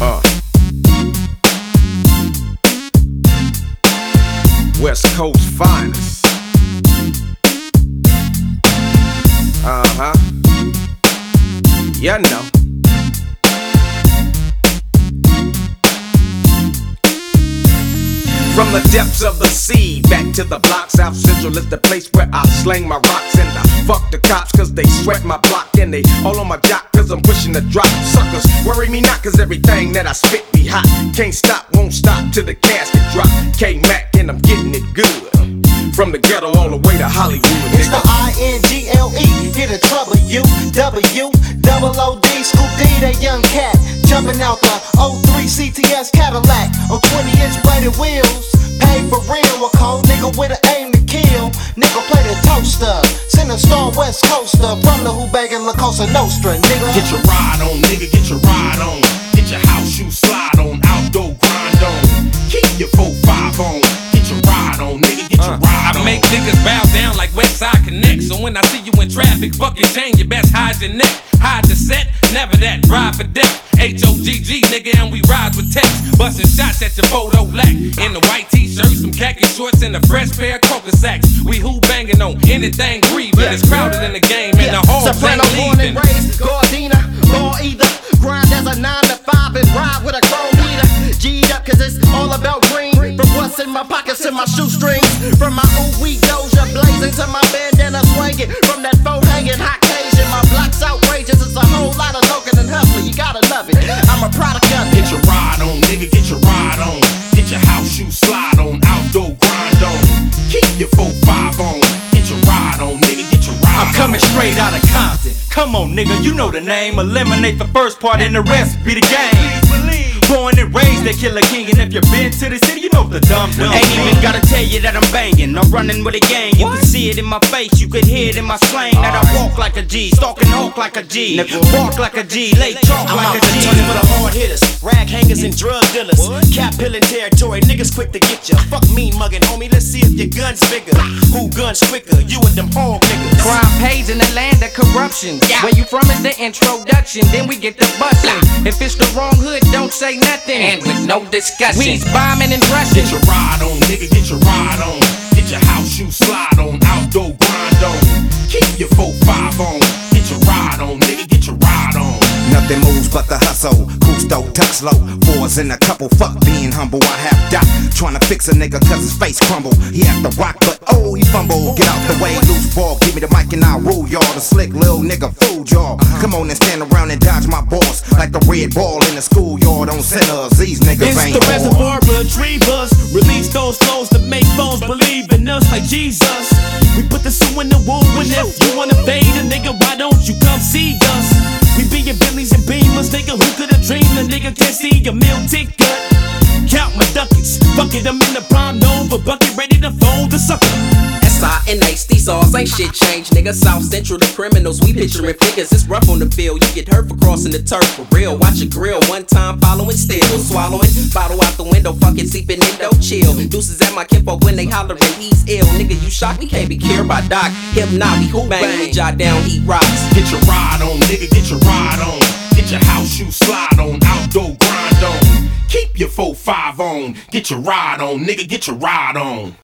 Uh. West Coast finest. Uh huh. You know. The depths of the sea back to the block, South Central is the place where I slang my rocks and I fuck the cops cause they sweat my block and they all on my jock cause I'm pushing the drop. Suckers worry me not cause everything that I spit be hot. Can't stop, won't stop till the casket drop. K Mac and I'm getting it good. From the ghetto all the way to Hollywood. It's the I N G L E, here to trouble you. W, double O D, Scoop D, that young cat. Jumping out the 03 CTS Cadillac on 20 inch bladed wheels. Paid for real, a cold nigga with an aim to kill. Nigga play the toaster, send a star West Coaster from the Hubag and La Cosa Nostra, nigga. Get your ride on, nigga, get your ride on. Get your house shoe slide on, outdoor grind on. Keep your 4-5 on. Get your ride on, nigga, get your uh, ride I on. make niggas bow when I see you in traffic, fucking chain, you best hide your neck. Hide the set, never that drive for death. H O G G, nigga, and we ride with text. Busting shots at your photo lack. In the white t shirt, some khaki shorts, and a fresh pair of coca sacks. We who banging on anything breathing. It's crowded in the game, and the whole Soprano born and raised, Gardena, law either. Grind as a 9 to 5 and ride with a chrome heater. G'd up cause it's all about green. What's in my pockets to my shoestrings. From my ooh wee doja blazing to my bandana swinging. From that faux hanging hot Cajun. My block's outrageous. It's a whole lot of Logan and Hustler. You gotta love it. I'm a product of it. Get your ride on, nigga, get your ride on. Get your house shoe slide on, outdoor grind on. Keep your 4-5 on. Get your ride on, nigga, get your ride on. I'm coming on. straight out of Compton. Come on, nigga, you know the name. Eliminate the first part and the rest be the game. Born and raised, they kill a king, and if you've been to the city, you know the dumb dumb. Ain't even gotta tell you that I'm banging. I'm running with a gang. You can see it in my face, you can hear it in my slang. That I walk like a G, stalking hawk like a G, walk like a G, lay chalk I'm like a G. for the hard hitters, rag hangers and drug dealers. Cap pillin' territory, niggas quick to get ya. Fuck me muggin', homie. Let's see if your gun's bigger. Who guns quicker? You and them hog niggas. Crime pays in the land of corruption. Where you from is the introduction, then we get the bustin'. If it's the wrong hood, don't say nothing. And with no discussion, we's bombing and rushing. Get your ride on, nigga, get your ride on. Get your house shoe slide on, outdoor grind on. Keep your 4-5 on. Get your ride on, nigga, get your ride on. Nothing moves but the hustle. Cousteau, tux low. Fours in a couple. Fuck being humble. I have doc. Trying to fix a nigga cause his face crumble. He have to rock, but oh, he fumble. Get out the way, loose ball. Give me the mic and I'll rule y'all. The slick little nigga fooled y'all. Uh-huh. Come on and stand around and dodge my boss. Like the red ball in the schoolyard on centers. These niggas It's ain't the reservoir retrievers. Release those flows to make phones believe in us like Jesus. We put the sue in the womb, and if you wanna fade a nigga, why don't you come see us? We be in Bentleys and Beamers, nigga. Who could've dreamed a nigga can't see a meal ticket? Count my ducats, bucket them in the prime Nova bucket, ready to fold the sucker. S-I-N-H, these sauce ain't shit change, nigga. South Central, the criminals, we picturing figures. It's rough on the field, you get hurt for crossing the turf for real. Watch your grill, one time following, still swallowing. Bottle out the window, fucking sleeping in, don't chill. Deuces at my kinfolk when they hollering, he's ill. Nigga, you shocked, we can't be cured by Doc. Hip Nobby, who bang, we jot down, heat rocks. Get your ride on, nigga, get your ride on. Get your house shoe slide on, outdoor grind on. Keep your 4-5 on. Get your ride on, nigga, get your ride on.